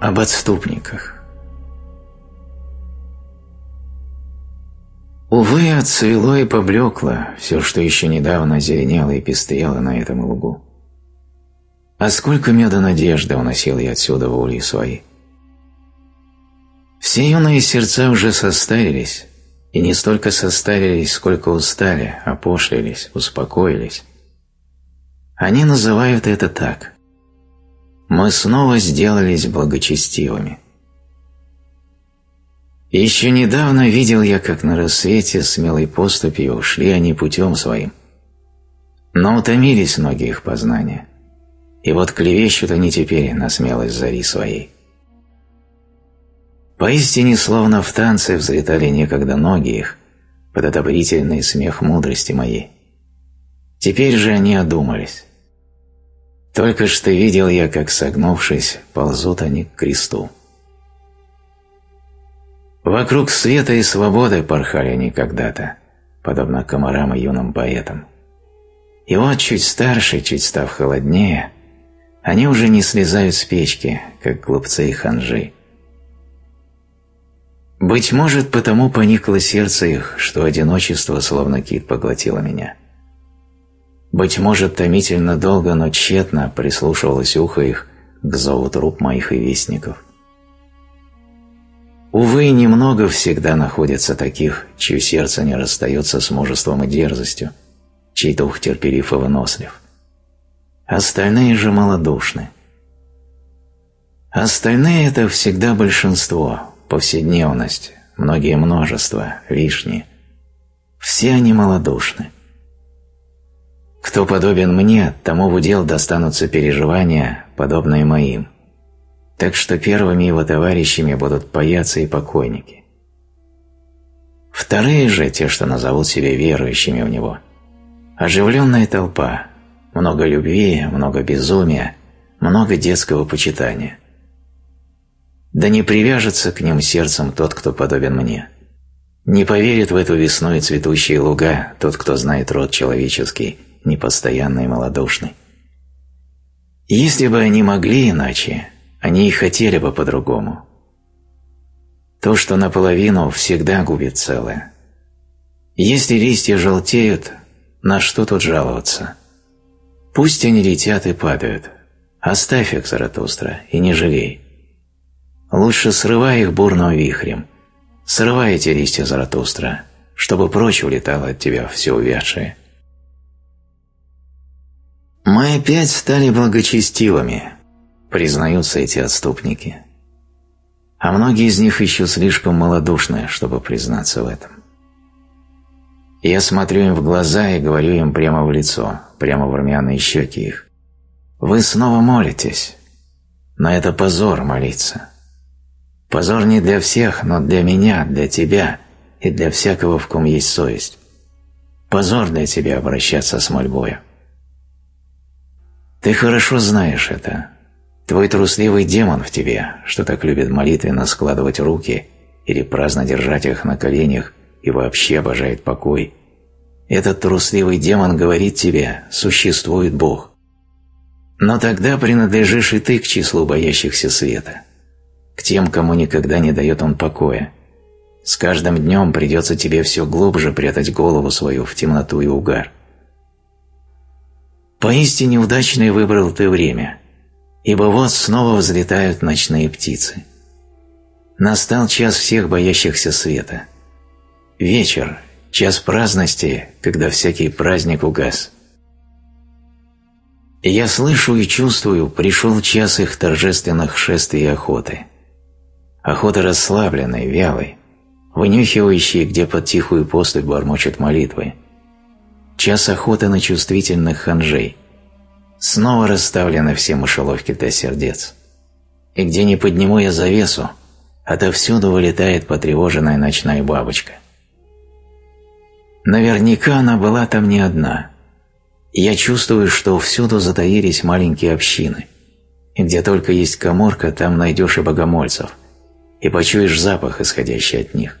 Об отступниках. Увы, отцвело и поблекло все, что еще недавно зеленело и пестрело на этом лугу. А сколько меда надежды уносил я отсюда в ульи свои. Все юные сердца уже состарились, и не столько состарились, сколько устали, опошлились, успокоились. Они называют это так. Мы снова сделались благочестивыми. Еще недавно видел я, как на рассвете смелой поступью ушли они путем своим. Но утомились многие их познания, и вот клевещут они теперь на смелость зари своей. Поистине, словно в танце взлетали некогда ноги их под одобрительный смех мудрости моей. Теперь же они одумались. Только что видел я, как, согнувшись, ползут они к кресту. Вокруг света и свободы порхали они когда-то, подобно комарам и юным поэтам. И вот чуть старше, чуть став холоднее, они уже не слезают с печки, как глупцы и ханжи. Быть может, потому поникло сердце их, что одиночество словно кит поглотило меня. Быть может, томительно долго, но тщетно прислушивалось ухо их к зову труп моих и вестников – Увы, немного всегда находится таких, чье сердце не расстается с мужеством и дерзостью, чей дух терпелив и вынослив. Остальные же малодушны. Остальные – это всегда большинство, повседневность, многие множества, лишние. Все они малодушны. Кто подобен мне, тому в удел достанутся переживания, подобные моим – так что первыми его товарищами будут паяцы и покойники. Вторые же, те, что назовут себя верующими в него, оживленная толпа, много любви, много безумия, много детского почитания. Да не привяжется к ним сердцем тот, кто подобен мне. Не поверит в эту весну и цветущие луга тот, кто знает род человеческий, непостоянный и малодушный. Если бы они могли иначе, они и хотели бы по-другому. То, что наполовину, всегда губит целое. Если листья желтеют, на что тут жаловаться? Пусть они летят и падают. Оставь их, Заратустра, и не жалей. Лучше срывай их бурным вихрем. Срывай эти листья, Заратустра, чтобы прочь улетало от тебя все увядшее. Мы опять стали благочестивыми, признаются эти отступники. А многие из них еще слишком малодушны, чтобы признаться в этом. Я смотрю им в глаза и говорю им прямо в лицо, прямо в румяные щеки их. Вы снова молитесь. Но это позор молиться. Позор не для всех, но для меня, для тебя и для всякого, в ком есть совесть. Позор для тебя обращаться с мольбою. Ты хорошо знаешь это, Твой трусливый демон в тебе, что так любит молитвенно складывать руки или праздно держать их на коленях и вообще обожает покой. Этот трусливый демон говорит тебе «существует Бог». Но тогда принадлежишь и ты к числу боящихся света, к тем, кому никогда не дает он покоя. С каждым днем придется тебе все глубже прятать голову свою в темноту и угар. Поистине удачный выбрал ты время – ибо вот снова взлетают ночные птицы. Настал час всех боящихся света. Вечер, час праздности, когда всякий праздник угас. Я слышу и чувствую, пришел час их торжественных шествий и охоты. Охота расслабленной, вялой, вынюхивающей, где под тихую поступь бормочут молитвы. Час охоты на чувствительных ханжей – Снова расставлены все мышеловки для сердец. И где не подниму я завесу, отовсюду вылетает потревоженная ночная бабочка. Наверняка она была там не одна. Я чувствую, что всюду затаились маленькие общины. И где только есть коморка, там найдешь и богомольцев, и почуешь запах, исходящий от них.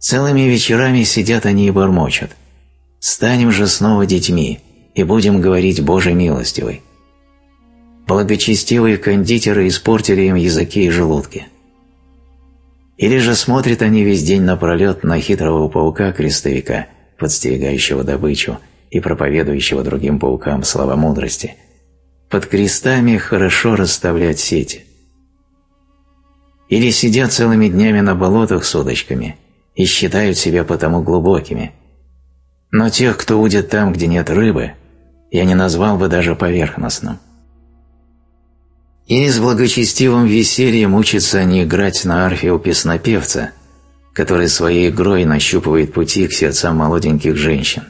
Целыми вечерами сидят они и бормочут. «Станем же снова детьми, и будем говорить Боже милостивый. благочестивые кондитеры испортили им языки и желудки. Или же смотрят они весь день напролет на хитрого паука-крестовика, подстерегающего добычу и проповедующего другим паукам слова мудрости. Под крестами хорошо расставлять сети. Или сидят целыми днями на болотах с удочками и считают себя потому глубокими. Но тех, кто удит там, где нет рыбы, я не назвал бы даже поверхностным. И с благочестивым весельем учатся они играть на арфе у песнопевца, который своей игрой нащупывает пути к сердцам молоденьких женщин,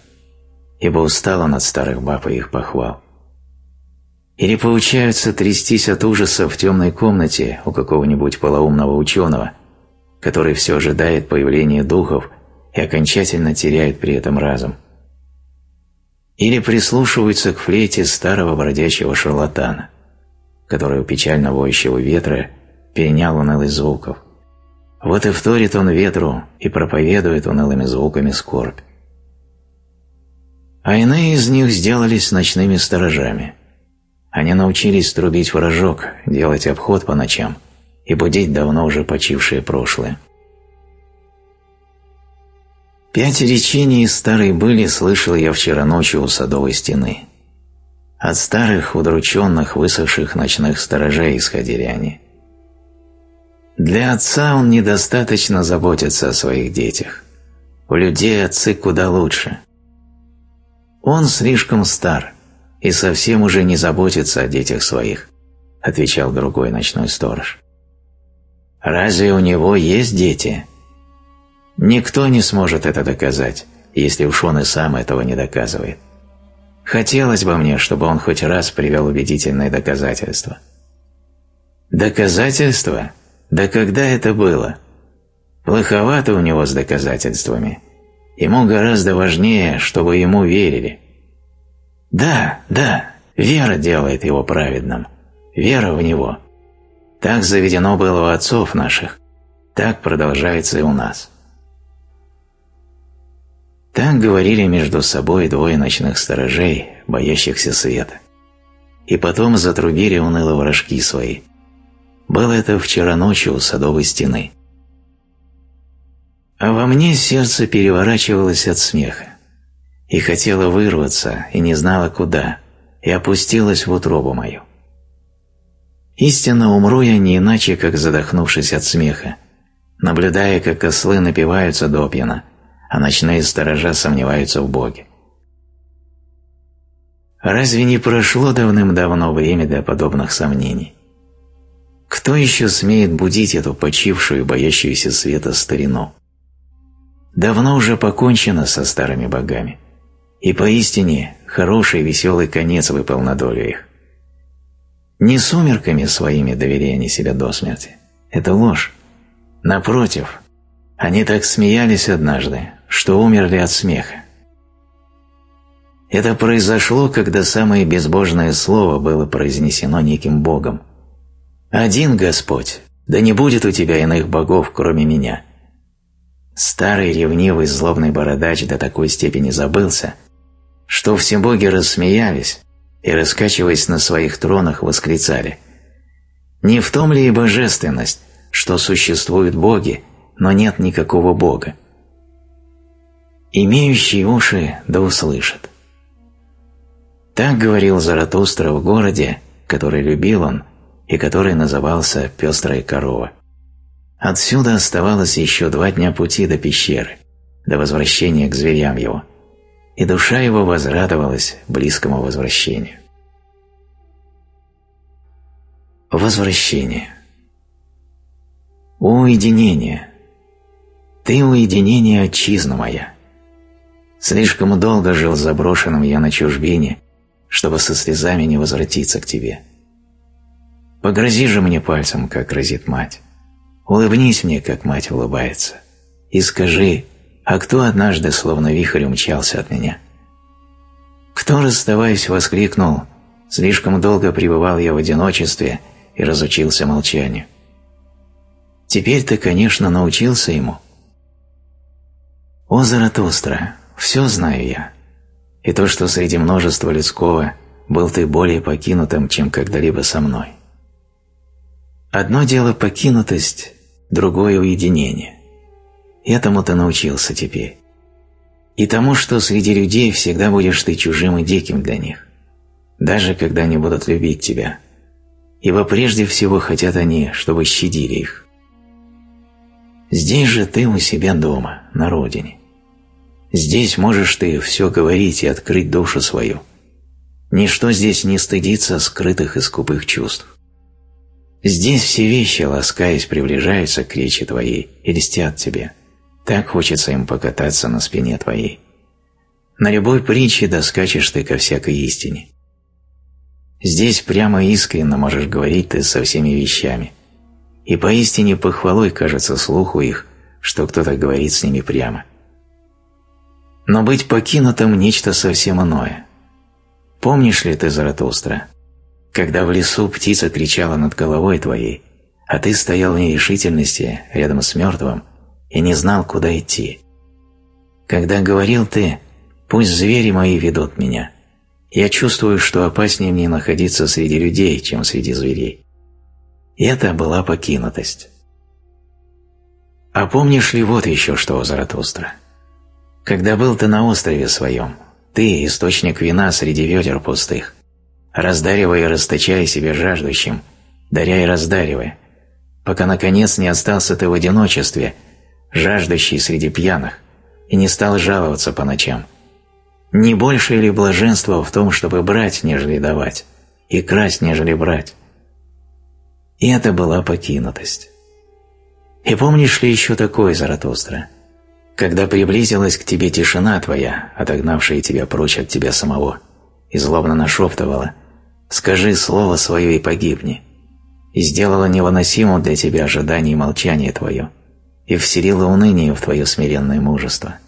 ибо устал от старых баб и их похвал. Или поучаются трястись от ужаса в темной комнате у какого-нибудь полоумного ученого, который все ожидает появления духов и окончательно теряет при этом разум. Или прислушиваются к флейте старого бродячего шарлатана, который у печально воющего ветра перенял унылый звуков. Вот и вторит он ветру и проповедует унылыми звуками скорбь. А иные из них сделались ночными сторожами. Они научились трубить в рожок, делать обход по ночам и будить давно уже почившее прошлое. Пять речений из старой были слышал я вчера ночью у садовой стены. От старых, удрученных, высохших ночных сторожей исходили они. Для отца он недостаточно заботится о своих детях. У людей отцы куда лучше. Он слишком стар и совсем уже не заботится о детях своих, отвечал другой ночной сторож. Разве у него есть дети? Никто не сможет это доказать, если уж он и сам этого не доказывает. Хотелось бы мне, чтобы он хоть раз привел убедительные доказательства. Доказательства? Да когда это было? Плоховато у него с доказательствами. Ему гораздо важнее, чтобы ему верили. Да, да, вера делает его праведным. Вера в него. Так заведено было у отцов наших. Так продолжается и у нас. Так говорили между собой двое ночных сторожей, боящихся света. И потом затрубили уныло ворожки свои. Было это вчера ночью у садовой стены. А во мне сердце переворачивалось от смеха. И хотело вырваться, и не знала куда, и опустилась в утробу мою. Истинно умру я не иначе, как задохнувшись от смеха, наблюдая, как ослы напиваются допьяно, а ночные сторожа сомневаются в Боге. Разве не прошло давным-давно время для подобных сомнений? Кто еще смеет будить эту почившую, боящуюся света старину? Давно уже покончено со старыми богами, и поистине хороший веселый конец выпал на долю их. Не сумерками своими доверяя они себя до смерти. Это ложь. Напротив, они так смеялись однажды, что умерли от смеха. Это произошло, когда самое безбожное слово было произнесено неким Богом. «Один Господь, да не будет у тебя иных богов, кроме меня». Старый ревнивый злобный бородач до такой степени забылся, что все боги рассмеялись и, раскачиваясь на своих тронах, восклицали «Не в том ли и божественность, что существуют боги, но нет никакого бога?» Имеющий уши да услышит. Так говорил Заратустра в городе, который любил он и который назывался «Пестрая корова». Отсюда оставалось еще два дня пути до пещеры, до возвращения к зверям его, и душа его возрадовалась близкому возвращению. Возвращение. Уединение. Ты уединение, отчизна моя. Слишком долго жил заброшенным я на чужбине, чтобы со слезами не возвратиться к тебе. Погрози же мне пальцем, как грозит мать. Улыбнись мне, как мать улыбается. И скажи, а кто однажды словно вихрь умчался от меня? Кто, расставаясь, воскликнул, слишком долго пребывал я в одиночестве и разучился молчанию. Теперь ты, конечно, научился ему. О, Заратустра, все знаю я. И то, что среди множества людского был ты более покинутым, чем когда-либо со мной. Одно дело покинутость, другое уединение. Этому ты научился теперь. И тому, что среди людей всегда будешь ты чужим и диким для них, даже когда они будут любить тебя, ибо прежде всего хотят они, чтобы щадили их. Здесь же ты у себя дома, на родине. Здесь можешь ты все говорить и открыть душу свою. Ничто здесь не стыдится скрытых и скупых чувств. Здесь все вещи, ласкаясь, приближаются к речи твоей и льстят тебе. Так хочется им покататься на спине твоей. На любой притче доскачешь ты ко всякой истине. Здесь прямо искренно можешь говорить ты со всеми вещами. И поистине похвалой кажется слуху их, что кто-то говорит с ними прямо. Но быть покинутым – нечто совсем иное. Помнишь ли ты, Заратустра, когда в лесу птица кричала над головой твоей, а ты стоял в нерешительности рядом с мертвым и не знал, куда идти? Когда говорил ты «Пусть звери мои ведут меня», я чувствую, что опаснее мне находиться среди людей, чем среди зверей. И это была покинутость. А помнишь ли вот еще что, Заратустра? Когда был ты на острове своем, ты – источник вина среди ведер пустых, раздаривая и расточая себе жаждущим, даря и раздаривая, пока наконец не остался ты в одиночестве, жаждущий среди пьяных, и не стал жаловаться по ночам – не больше ли блаженство в том, чтобы брать, нежели давать, и красть, нежели брать? И это была покинутость. И помнишь ли еще такое, Заратустра? Когда приблизилась к тебе тишина твоя, отогнавшая тебя прочь от тебя самого, и злобно нашептывала «Скажи слово свое и погибни», и сделала невыносимым для тебя ожидание и молчание твое, и вселила уныние в твое смиренное мужество –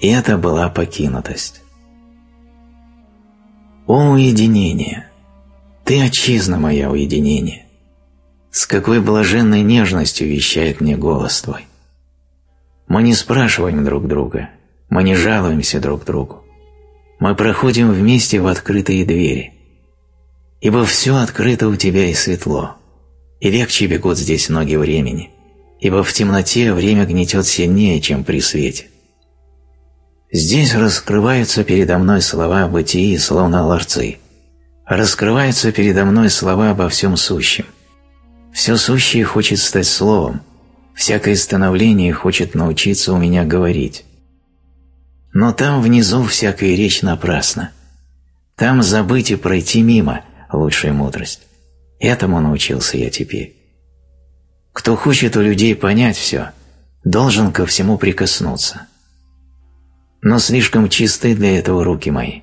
и это была покинутость. О уединение! Ты отчизна моя уединение! С какой блаженной нежностью вещает мне голос твой! Мы не спрашиваем друг друга, мы не жалуемся друг другу. Мы проходим вместе в открытые двери. Ибо все открыто у тебя и светло, и легче бегут здесь ноги времени, ибо в темноте время гнетет сильнее, чем при свете. Здесь раскрываются передо мной слова бытии, словно ларцы. Раскрываются передо мной слова обо всем сущем. Все сущее хочет стать словом, всякое становление хочет научиться у меня говорить. Но там внизу всякая речь напрасна. Там забыть и пройти мимо – лучшая мудрость. Этому научился я теперь. Кто хочет у людей понять все, должен ко всему прикоснуться – но слишком чисты для этого руки мои.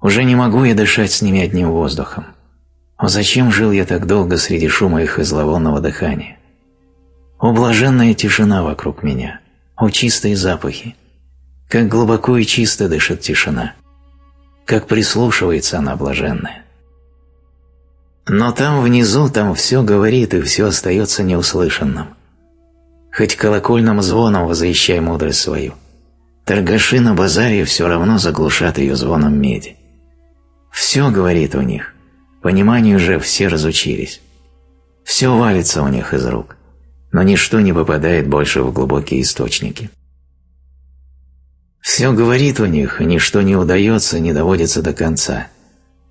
Уже не могу я дышать с ними одним воздухом. О, зачем жил я так долго среди шума их и зловонного дыхания? О, тишина вокруг меня! О, чистые запахи! Как глубоко и чисто дышит тишина! Как прислушивается она блаженная! Но там внизу, там все говорит и все остается неуслышанным. Хоть колокольным звоном возвещай мудрость свою – Торгаши на базаре все равно заглушат ее звоном меди. Все говорит у них, пониманию же все разучились. Все валится у них из рук, но ничто не попадает больше в глубокие источники. Все говорит у них, ничто не удается, не доводится до конца.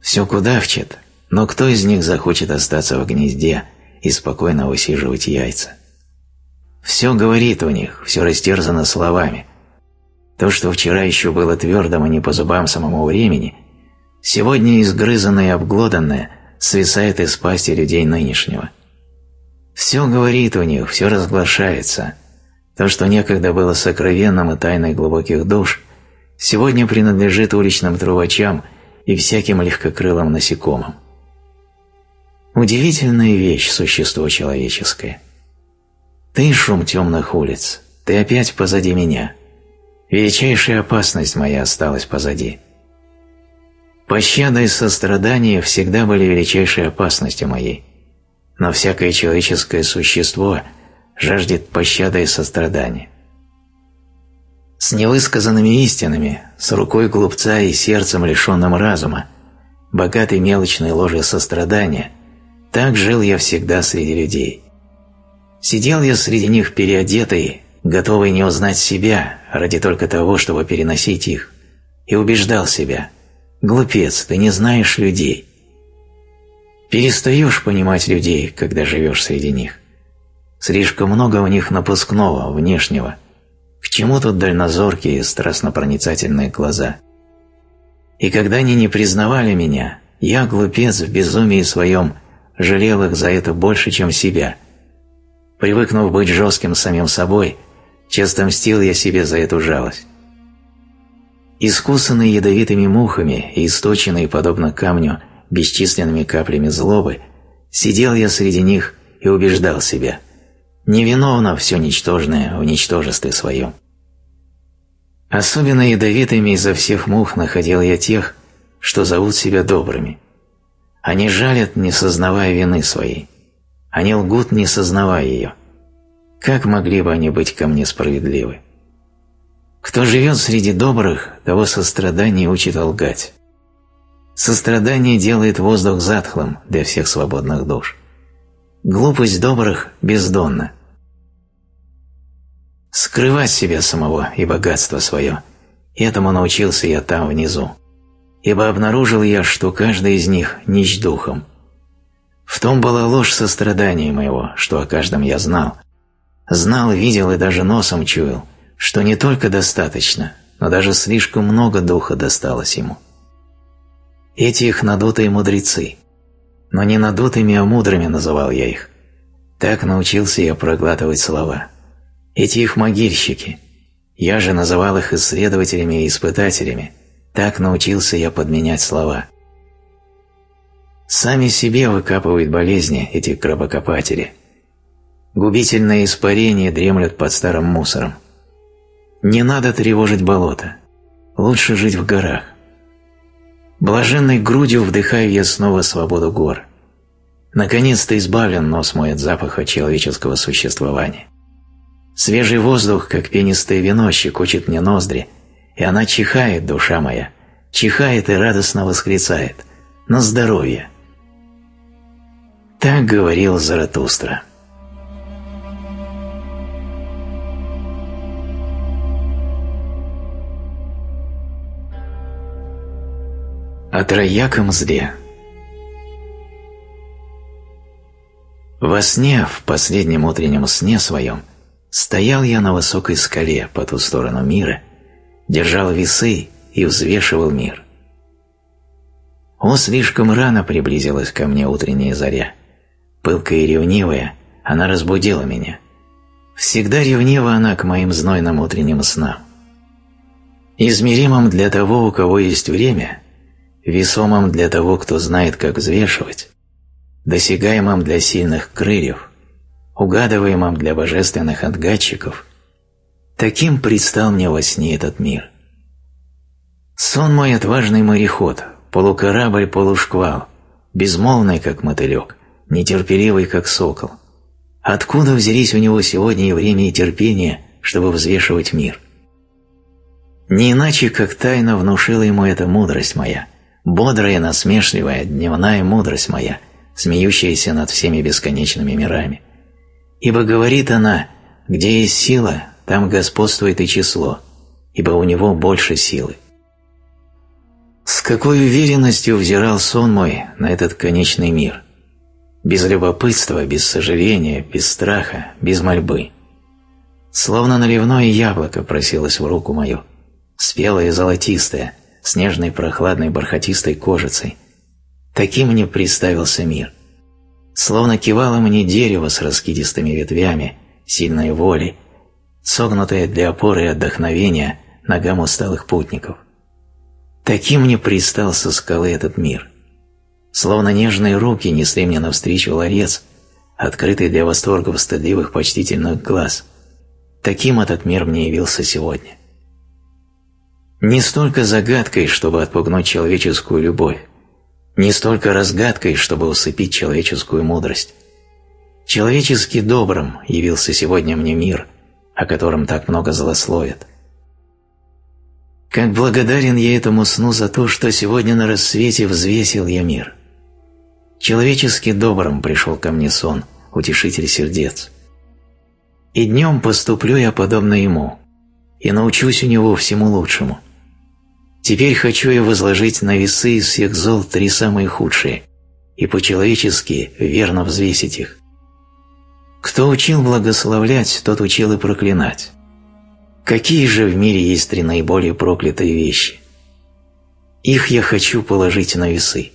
Все кудахчет, но кто из них захочет остаться в гнезде и спокойно высиживать яйца? Все говорит у них, все растерзано словами, то, что вчера еще было твердым и не по зубам самому времени, сегодня изгрызанное и обглоданное свисает из пасти людей нынешнего. Все говорит у них, все разглашается. То, что некогда было сокровенным и тайной глубоких душ, сегодня принадлежит уличным трубачам и всяким легкокрылым насекомым. Удивительная вещь – существо человеческое. Ты – шум темных улиц, ты опять позади меня – Величайшая опасность моя осталась позади. Пощада и сострадание всегда были величайшей опасностью моей, но всякое человеческое существо жаждет пощады и сострадания. С невысказанными истинами, с рукой глупца и сердцем лишенным разума, богатой мелочной ложи сострадания, так жил я всегда среди людей. Сидел я среди них переодетый, готовый не узнать себя ради только того, чтобы переносить их, и убеждал себя «Глупец, ты не знаешь людей». Перестаешь понимать людей, когда живешь среди них. Слишком много у них напускного, внешнего. К чему тут дальнозоркие, страстно-проницательные глаза? И когда они не признавали меня, я, глупец, в безумии своем, жалел их за это больше, чем себя. Привыкнув быть жестким самим собой, часто мстил я себе за эту жалость. Искусанный ядовитыми мухами и источенный, подобно камню, бесчисленными каплями злобы, сидел я среди них и убеждал себя – невиновно все ничтожное в ничтожестве своем. Особенно ядовитыми изо всех мух находил я тех, что зовут себя добрыми. Они жалят, не сознавая вины своей. Они лгут, не сознавая ее. Как могли бы они быть ко мне справедливы? Кто живет среди добрых, того сострадание учит лгать. Сострадание делает воздух затхлым для всех свободных душ. Глупость добрых бездонна. Скрывать себя самого и богатство свое. Этому научился я там внизу. Ибо обнаружил я, что каждый из них нищ духом. В том была ложь сострадания моего, что о каждом я знал. Знал, видел и даже носом чуял, что не только достаточно, но даже слишком много духа досталось ему. Эти их надутые мудрецы. Но не надутыми, а мудрыми называл я их. Так научился я проглатывать слова. Эти их могильщики. Я же называл их исследователями и испытателями. Так научился я подменять слова. Сами себе выкапывают болезни эти гробокопатели. Губительные испарения дремлют под старым мусором. Не надо тревожить болото. Лучше жить в горах. Блаженной грудью вдыхаю я снова свободу гор. Наконец-то избавлен нос мой от запаха человеческого существования. Свежий воздух, как пенистое вино, щекочет мне ноздри, и она чихает, душа моя, чихает и радостно восклицает «На здоровье!» Так говорил Заратустра. О трояком зле Во сне, в последнем утреннем сне своем, Стоял я на высокой скале по ту сторону мира, держал весы и взвешивал мир. О, слишком рано приблизилась ко мне утренняя заря. Пылкая и ревнивая, она разбудила меня. Всегда ревнива она к моим знойным утренним снам. Измеримым для того, у кого есть время, весомым для того, кто знает, как взвешивать, досягаемым для сильных крыльев, угадываемым для божественных отгадчиков, таким предстал мне во сне этот мир. Сон мой отважный мореход, полукорабль, полушквал, безмолвный, как мотылек, нетерпеливый, как сокол. Откуда взялись у него сегодня и время, и терпение, чтобы взвешивать мир? Не иначе, как тайно внушила ему эта мудрость моя, бодрая, насмешливая, дневная мудрость моя, смеющаяся над всеми бесконечными мирами. Ибо говорит она, где есть сила, там господствует и число, ибо у него больше силы. С какой уверенностью взирал сон мой на этот конечный мир. Без любопытства, без сожаления, без страха, без мольбы. Словно наливное яблоко просилось в руку мою, спелое и золотистое, с нежной прохладной бархатистой кожицей. Таким мне представился мир словно кивало мне дерево с раскидистыми ветвями, сильной воли, согнутое для опоры и отдохновения ногам усталых путников. Таким мне пристал со скалы этот мир. Словно нежные руки несли мне навстречу ларец, открытый для восторгов стыдливых почтительных глаз. Таким этот мир мне явился сегодня. Не столько загадкой, чтобы отпугнуть человеческую любовь, не столько разгадкой, чтобы усыпить человеческую мудрость. Человечески добрым явился сегодня мне мир, о котором так много злословят. Как благодарен я этому сну за то, что сегодня на рассвете взвесил я мир. Человечески добрым пришел ко мне сон, утешитель сердец. И днем поступлю я подобно ему, и научусь у него всему лучшему. Теперь хочу я возложить на весы из всех зол три самые худшие, и по-человечески верно взвесить их. Кто учил благословлять, тот учил и проклинать. Какие же в мире есть три наиболее проклятые вещи? Их я хочу положить на весы.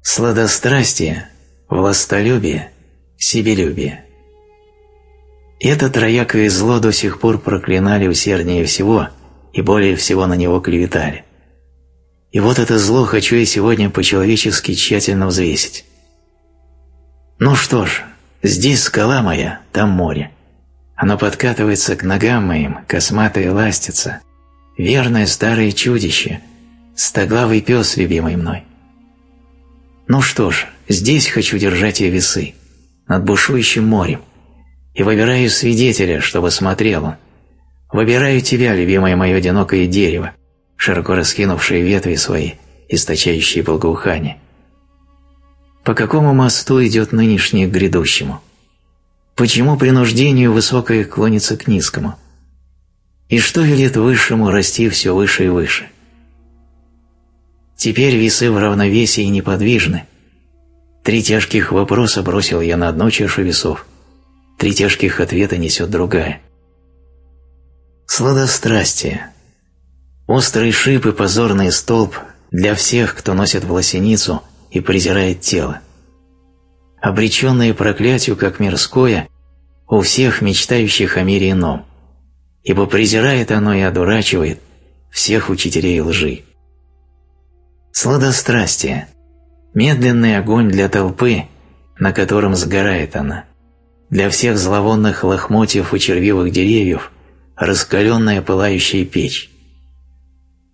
Сладострастие, властолюбие, себелюбие. Это троякое зло до сих пор проклинали усерднее всего и более всего на него клеветали. И вот это зло хочу я сегодня по-человечески тщательно взвесить. Ну что ж, здесь скала моя, там море. Оно подкатывается к ногам моим, косматое ластится. Верное старое чудище, стоглавый пес, любимый мной. Ну что ж, здесь хочу держать я весы, над бушующим морем, и выбираю свидетеля, чтобы смотрел он. Выбираю тебя, любимое мое одинокое дерево, широко раскинувшие ветви свои, источающие благоухание. По какому мосту идет нынешнее к грядущему? Почему принуждению высокое клонится к низкому? И что велит высшему расти все выше и выше? Теперь весы в равновесии неподвижны. Три тяжких вопроса бросил я на одну чашу весов. Три тяжких ответа несет другая. Сладострастие. Острый шип и позорный столб для всех, кто носит власеницу и презирает тело обреченные проклятию как мирское, у всех мечтающих о мире ином, ибо презирает оно и одурачивает всех учителей лжи. Сладострастие – медленный огонь для толпы, на котором сгорает она, для всех зловонных лохмотьев и червивых деревьев – раскаленная пылающая печь.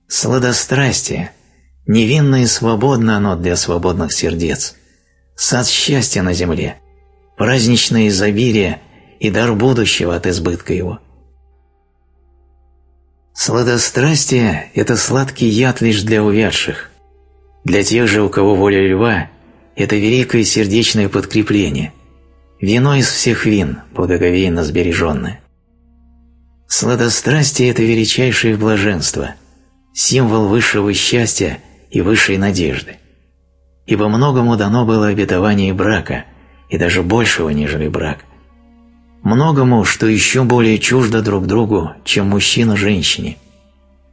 Сладострастие – невинно и свободно оно для свободных сердец – сад счастья на земле, праздничное изобилие и дар будущего от избытка его. Сладострастие – это сладкий яд лишь для увядших. Для тех же, у кого воля льва – это великое сердечное подкрепление, вино из всех вин, благоговейно сбереженное. Сладострастие – это величайшее блаженство, символ высшего счастья и высшей надежды ибо многому дано было обетование брака, и даже большего, нежели брак. Многому, что еще более чуждо друг другу, чем мужчина женщине.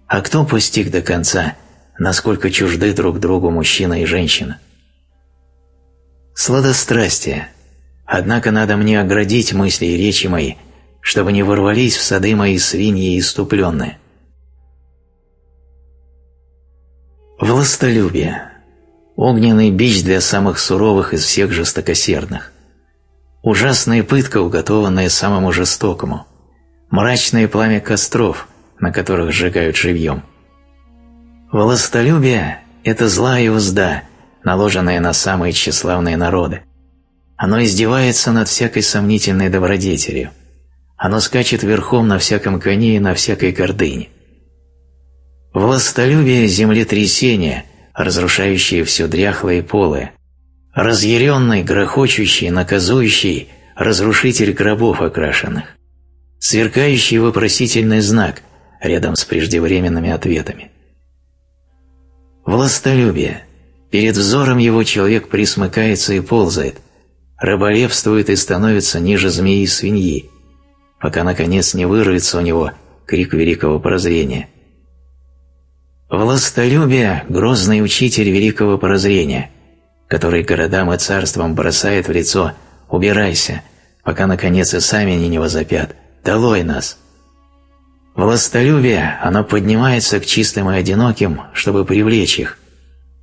А кто постиг до конца, насколько чужды друг другу мужчина и женщина? Сладострастие. Однако надо мне оградить мысли и речи мои, чтобы не ворвались в сады мои свиньи иступленные. Властолюбие огненный бич для самых суровых из всех жестокосердных, ужасная пытка, уготованная самому жестокому, мрачное пламя костров, на которых сжигают живьем. Властолюбие – это злая узда, наложенная на самые тщеславные народы. Оно издевается над всякой сомнительной добродетелью. Оно скачет верхом на всяком коне и на всякой гордыне. Властолюбие – землетрясение – разрушающие все дряхлое и полое, разъяренный, грохочущий, наказующий, разрушитель гробов окрашенных, сверкающий вопросительный знак рядом с преждевременными ответами. Властолюбие. Перед взором его человек присмыкается и ползает, рыболепствует и становится ниже змеи и свиньи, пока наконец не вырвется у него крик великого прозрения – Властолюбие – грозный учитель великого прозрения, который городам и царствам бросает в лицо «убирайся», пока наконец и сами не возопят. «долой нас». Властолюбие, оно поднимается к чистым и одиноким, чтобы привлечь их,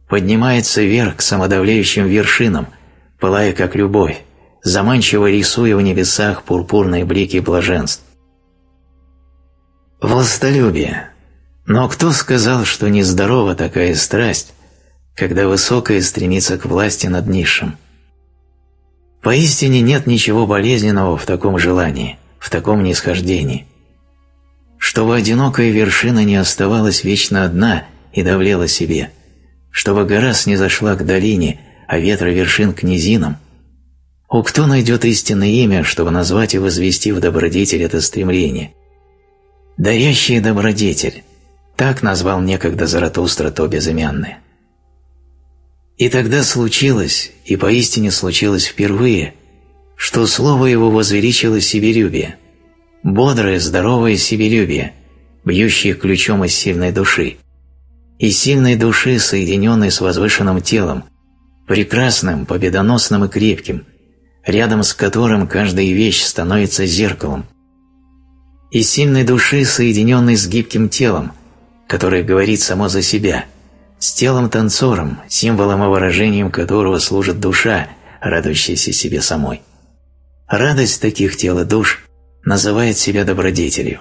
поднимается вверх к самодавляющим вершинам, пылая как любовь, заманчиво рисуя в небесах пурпурные блики блаженств. Властолюбие но кто сказал, что нездорова такая страсть, когда высокое стремится к власти над низшим? Поистине нет ничего болезненного в таком желании, в таком нисхождении. чтобы одинокая вершина не оставалась вечно одна и давлела себе, чтобы гора снизошла к долине, а ветра вершин к низинам. О, кто найдет истинное имя, чтобы назвать и возвести в добродетель это стремление? Дарящий добродетель, так назвал некогда Заратустра то безымянное. И тогда случилось, и поистине случилось впервые, что слово его возвеличило себелюбие, бодрое, здоровое себелюбие, бьющее ключом из сильной души, из сильной души, соединенной с возвышенным телом, прекрасным, победоносным и крепким, рядом с которым каждая вещь становится зеркалом, из сильной души, соединенной с гибким телом, которое говорит само за себя – с телом-танцором, символом и выражением которого служит душа, радующаяся себе самой. Радость таких тел и душ называет себя добродетелью.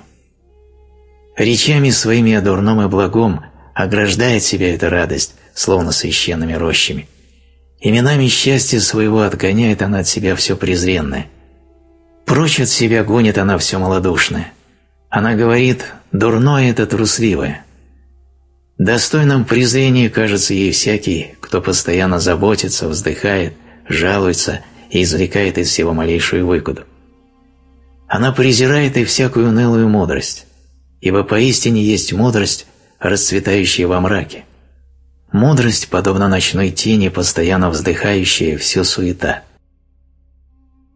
Речами своими о дурном и благом ограждает себя эта радость, словно священными рощами. Именами счастья своего отгоняет она от себя все презренное. Прочь от себя гонит она все малодушное. Она говорит «дурное – это трусливое», Достойным презрения кажется ей всякий, кто постоянно заботится, вздыхает, жалуется и извлекает из всего малейшую выгоду. Она презирает и всякую унылую мудрость, ибо поистине есть мудрость, расцветающая во мраке. Мудрость, подобно ночной тени, постоянно вздыхающая все суета.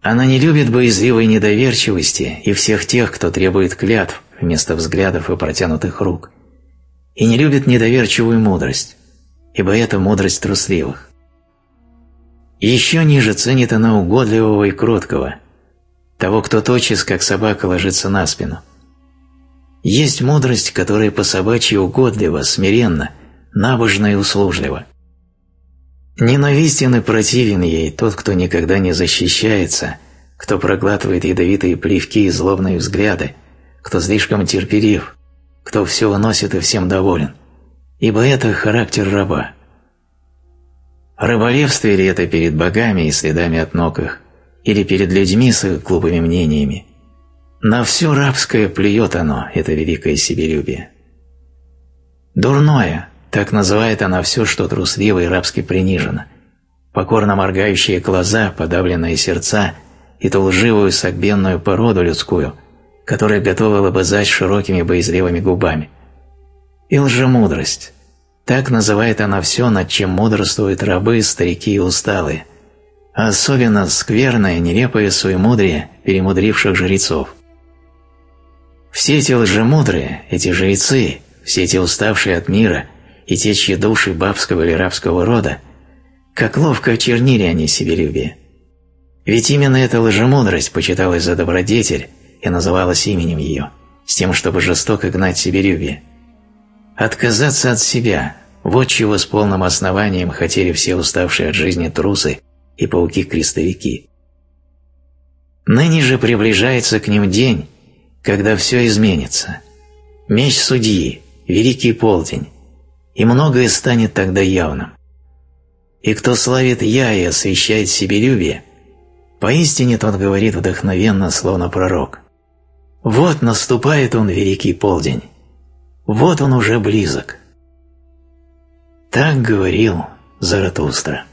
Она не любит боязливой недоверчивости и всех тех, кто требует клятв вместо взглядов и протянутых рук и не любит недоверчивую мудрость, ибо это мудрость трусливых. еще ниже ценит она угодливого и кроткого, того, кто тотчас, как собака, ложится на спину. Есть мудрость, которая по собачьи угодлива, смиренно, набожна и услужлива. Ненавистен и противен ей тот, кто никогда не защищается, кто проглатывает ядовитые плевки и злобные взгляды, кто слишком терпелив, кто все выносит и всем доволен, ибо это характер раба. Раболевствие ли это перед богами и следами от ног их, или перед людьми с их глупыми мнениями? На все рабское плюет оно, это великое себелюбие. Дурное, так называет она все, что трусливо и рабски принижено, покорно моргающие глаза, подавленные сердца и ту лживую согбенную породу людскую – которая готова лобызать широкими боязливыми губами. И лжемудрость. Так называет она все, над чем мудрствуют рабы, старики и усталые. А особенно скверное, нелепое суемудрие перемудривших жрецов. Все эти лжемудрые, эти жрецы, все эти уставшие от мира и те, чьи души бабского или рабского рода, как ловко очернили они себелюбие. Ведь именно эта лжемудрость почиталась за добродетель, и называлась именем ее, с тем, чтобы жестоко гнать себелюбие. Отказаться от себя – вот чего с полным основанием хотели все уставшие от жизни трусы и пауки-крестовики. Ныне же приближается к ним день, когда все изменится. Меч судьи, великий полдень, и многое станет тогда явным. И кто славит «я» и освящает себелюбие, поистине тот говорит вдохновенно, словно пророк. Вот наступает он, великий полдень. Вот он уже близок. Так говорил Заратустра.